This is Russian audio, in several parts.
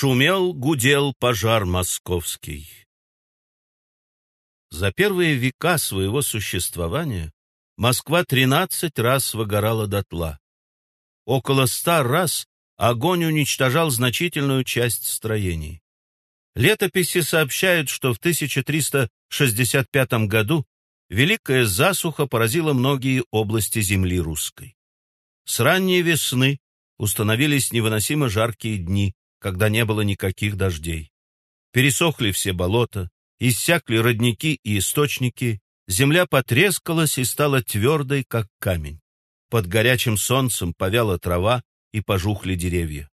Шумел, гудел пожар московский. За первые века своего существования Москва тринадцать раз выгорала дотла. Около ста раз огонь уничтожал значительную часть строений. Летописи сообщают, что в 1365 году Великая засуха поразила многие области земли русской. С ранней весны установились невыносимо жаркие дни, когда не было никаких дождей. Пересохли все болота, иссякли родники и источники, земля потрескалась и стала твердой, как камень. Под горячим солнцем повяла трава и пожухли деревья.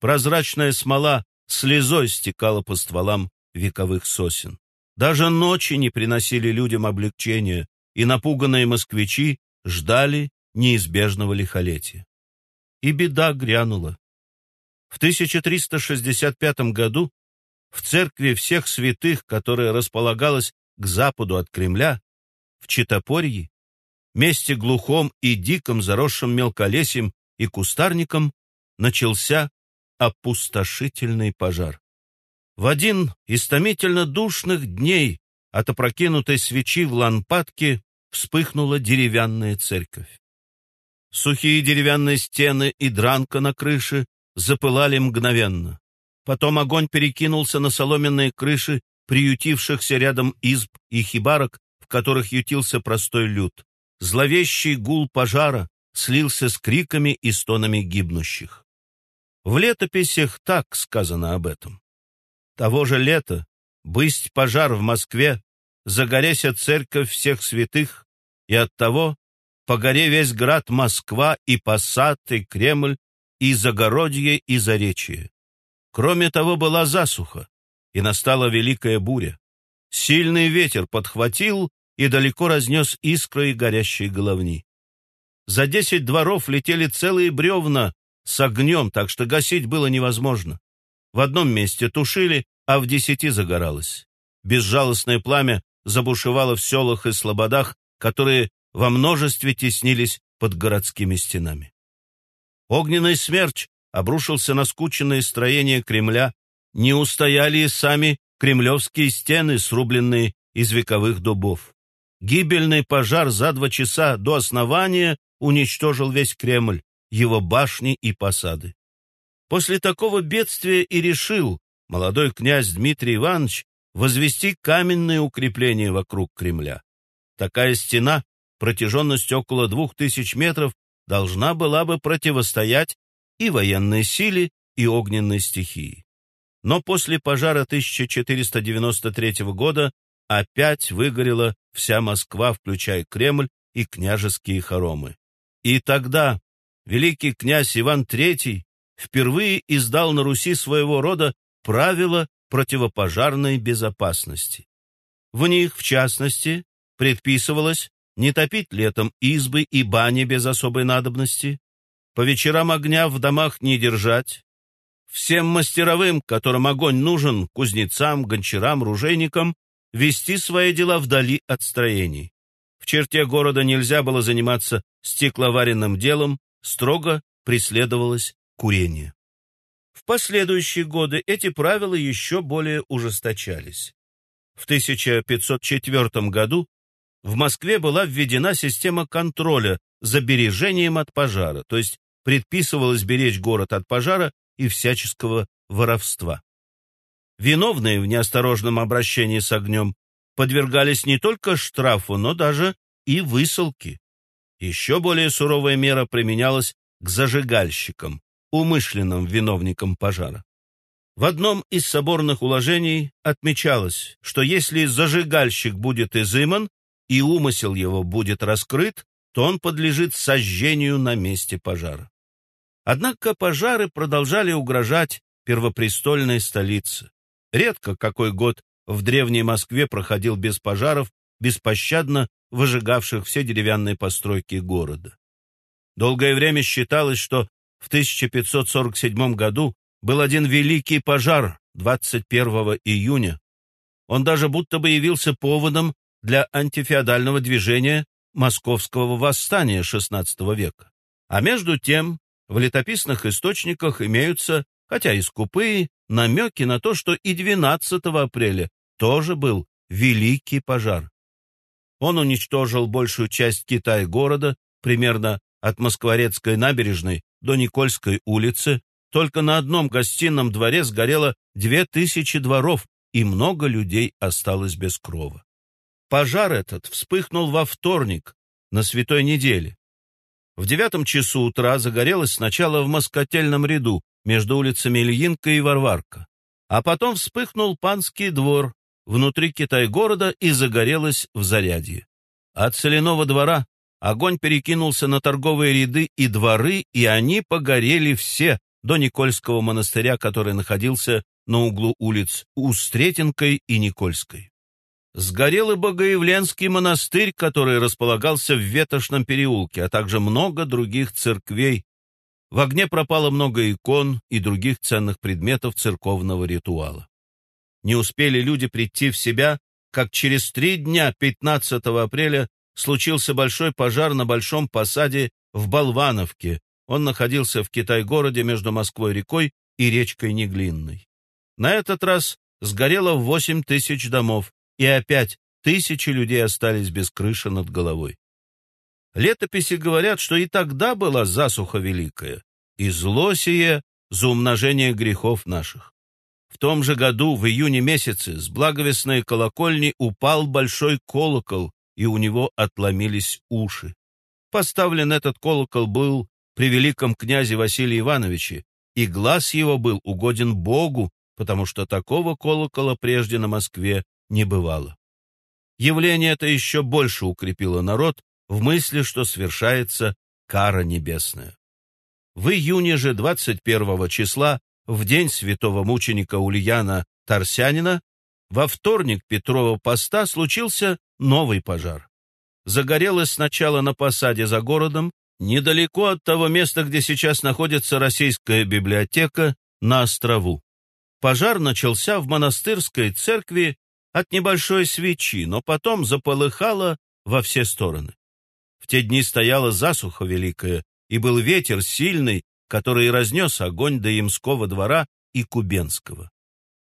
Прозрачная смола слезой стекала по стволам вековых сосен. Даже ночи не приносили людям облегчения, и напуганные москвичи ждали неизбежного лихолетия. И беда грянула. В 1365 году в церкви всех святых, которая располагалась к западу от Кремля, в Читопорье, месте глухом и диком, заросшем мелколесьем и кустарником, начался опустошительный пожар. В один из томительно душных дней от опрокинутой свечи в лампадке вспыхнула деревянная церковь. Сухие деревянные стены и дранка на крыше запылали мгновенно. Потом огонь перекинулся на соломенные крыши приютившихся рядом изб и хибарок, в которых ютился простой люд. Зловещий гул пожара слился с криками и стонами гибнущих. В летописях так сказано об этом. Того же лета бысть пожар в Москве, загоряся церковь всех святых, и оттого по горе весь град Москва и Посад, и Кремль, и Загородье, и Заречье. Кроме того, была засуха, и настала великая буря. Сильный ветер подхватил и далеко разнес искры и горящие головни. За десять дворов летели целые бревна с огнем, так что гасить было невозможно. В одном месте тушили, а в десяти загоралось. Безжалостное пламя забушевало в селах и слободах, которые во множестве теснились под городскими стенами. Огненный смерч обрушился на скученные строения Кремля, не устояли и сами кремлевские стены, срубленные из вековых дубов. Гибельный пожар за два часа до основания уничтожил весь Кремль, его башни и посады. После такого бедствия и решил молодой князь Дмитрий Иванович возвести каменные укрепления вокруг Кремля. Такая стена, протяженностью около двух тысяч метров, должна была бы противостоять и военной силе, и огненной стихии. Но после пожара 1493 года опять выгорела вся Москва, включая Кремль и княжеские хоромы. И тогда великий князь Иван III впервые издал на Руси своего рода правила противопожарной безопасности. В них, в частности, предписывалось не топить летом избы и бани без особой надобности, по вечерам огня в домах не держать, всем мастеровым, которым огонь нужен, кузнецам, гончарам, ружейникам, вести свои дела вдали от строений. В черте города нельзя было заниматься стекловаренным делом, строго преследовалось курение. В последующие годы эти правила еще более ужесточались. В 1504 году в Москве была введена система контроля за бережением от пожара, то есть предписывалось беречь город от пожара и всяческого воровства. Виновные в неосторожном обращении с огнем подвергались не только штрафу, но даже и высылке. Еще более суровая мера применялась к зажигальщикам, умышленным виновникам пожара. В одном из соборных уложений отмечалось, что если зажигальщик будет изыман и умысел его будет раскрыт, то он подлежит сожжению на месте пожара. Однако пожары продолжали угрожать первопрестольной столице. Редко какой год в древней Москве проходил без пожаров, беспощадно выжигавших все деревянные постройки города. Долгое время считалось, что в 1547 году был один великий пожар 21 июня. Он даже будто бы явился поводом для антифеодального движения московского восстания XVI века. А между тем в летописных источниках имеются, хотя и скупые, намеки на то, что и 12 апреля тоже был Великий пожар. Он уничтожил большую часть Китай-города, примерно от Москворецкой набережной до Никольской улицы. Только на одном гостином дворе сгорело две тысячи дворов, и много людей осталось без крова. Пожар этот вспыхнул во вторник, на Святой неделе. В девятом часу утра загорелось сначала в москотельном ряду между улицами Ильинка и Варварка, а потом вспыхнул панский двор внутри Китай-города и загорелось в Зарядье. От соляного двора огонь перекинулся на торговые ряды и дворы, и они погорели все до Никольского монастыря, который находился на углу улиц Устретенкой и Никольской. Сгорел и Богоявленский монастырь, который располагался в Ветошном переулке, а также много других церквей. В огне пропало много икон и других ценных предметов церковного ритуала. Не успели люди прийти в себя, как через три дня, 15 апреля, случился большой пожар на Большом посаде в Болвановке. Он находился в Китай-городе между Москвой-рекой и речкой Неглинной. На этот раз сгорело 8 тысяч домов, и опять тысячи людей остались без крыши над головой. Летописи говорят, что и тогда была засуха великая, и зло сие за умножение грехов наших. В том же году, в июне месяце, с благовестной колокольни упал большой колокол, и у него отломились уши. Поставлен этот колокол был при великом князе Василии Ивановиче, и глаз его был угоден Богу, потому что такого колокола прежде на Москве не бывало. Явление это еще больше укрепило народ в мысли, что свершается кара небесная. В июне же 21 числа, в день святого мученика Ульяна Тарсянина, во вторник Петрова поста случился новый пожар. Загорелось сначала на посаде за городом, недалеко от того места, где сейчас находится российская библиотека, на острову. Пожар начался в монастырской церкви от небольшой свечи, но потом заполыхало во все стороны. В те дни стояла засуха великая, и был ветер сильный, который разнес огонь до Ямского двора и Кубенского.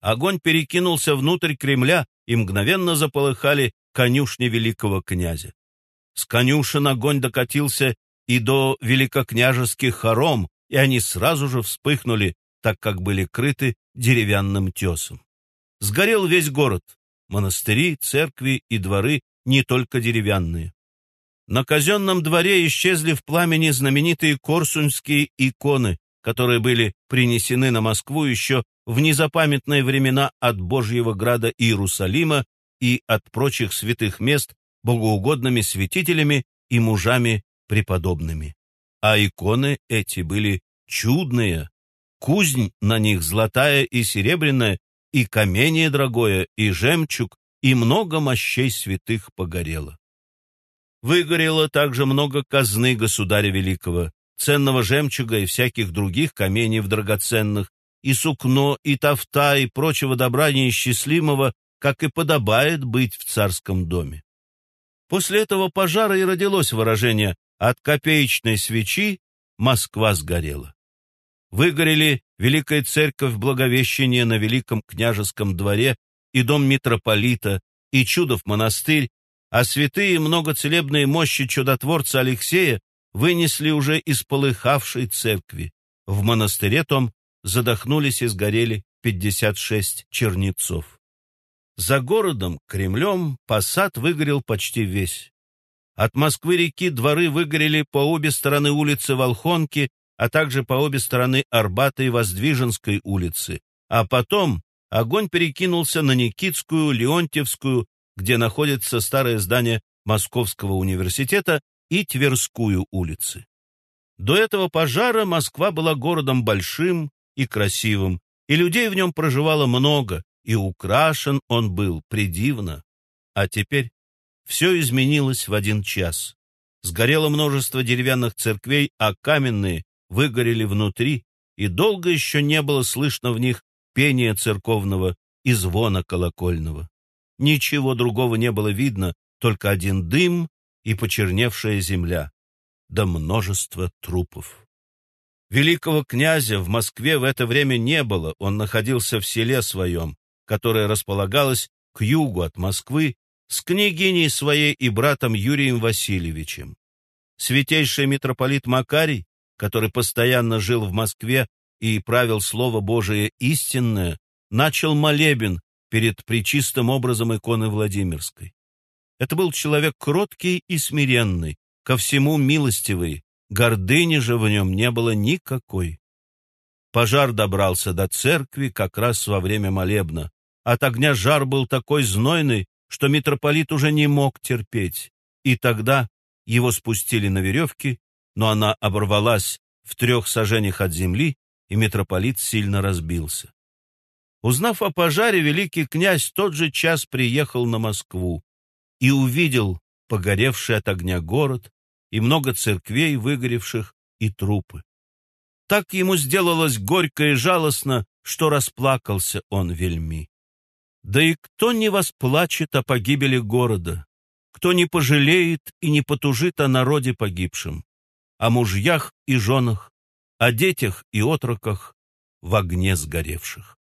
Огонь перекинулся внутрь Кремля, и мгновенно заполыхали конюшни великого князя. С конюшен огонь докатился и до великокняжеских хором, и они сразу же вспыхнули, так как были крыты деревянным тесом. Сгорел весь город, монастыри, церкви и дворы, не только деревянные. На казенном дворе исчезли в пламени знаменитые корсунские иконы, которые были принесены на Москву еще в незапамятные времена от Божьего града Иерусалима и от прочих святых мест богоугодными святителями и мужами преподобными. А иконы эти были чудные, кузнь на них золотая и серебряная, и каменье дорогое, и жемчуг, и много мощей святых погорело. Выгорело также много казны государя великого, ценного жемчуга и всяких других каменьев драгоценных, и сукно, и тафта, и прочего добра неисчислимого, как и подобает быть в царском доме. После этого пожара и родилось выражение «от копеечной свечи Москва сгорела». Выгорели Великая Церковь Благовещения на Великом княжеском дворе и дом митрополита, и Чудов монастырь, а святые многоцелебные мощи чудотворца Алексея вынесли уже из полыхавшей церкви. В монастыре том задохнулись и сгорели 56 чернецов. За городом, Кремлем, посад выгорел почти весь. От Москвы-реки дворы выгорели по обе стороны улицы Волхонки а также по обе стороны Арбата и Воздвиженской улицы, а потом огонь перекинулся на Никитскую, Леонтьевскую, где находится старое здание Московского университета, и Тверскую улицы. До этого пожара Москва была городом большим и красивым, и людей в нем проживало много, и украшен он был придивно. А теперь все изменилось в один час. Сгорело множество деревянных церквей, а каменные выгорели внутри, и долго еще не было слышно в них пения церковного и звона колокольного. Ничего другого не было видно, только один дым и почерневшая земля, да множество трупов. Великого князя в Москве в это время не было, он находился в селе своем, которое располагалось к югу от Москвы, с княгиней своей и братом Юрием Васильевичем. Святейший митрополит Макарий, который постоянно жил в Москве и правил Слово Божие истинное, начал молебен перед причистым образом иконы Владимирской. Это был человек кроткий и смиренный, ко всему милостивый, гордыни же в нем не было никакой. Пожар добрался до церкви как раз во время молебна. От огня жар был такой знойный, что митрополит уже не мог терпеть, и тогда его спустили на веревке, но она оборвалась в трех сажениях от земли, и митрополит сильно разбился. Узнав о пожаре, великий князь тот же час приехал на Москву и увидел погоревший от огня город и много церквей выгоревших и трупы. Так ему сделалось горько и жалостно, что расплакался он вельми. Да и кто не восплачет о погибели города, кто не пожалеет и не потужит о народе погибшем, о мужьях и женах, о детях и отроках в огне сгоревших.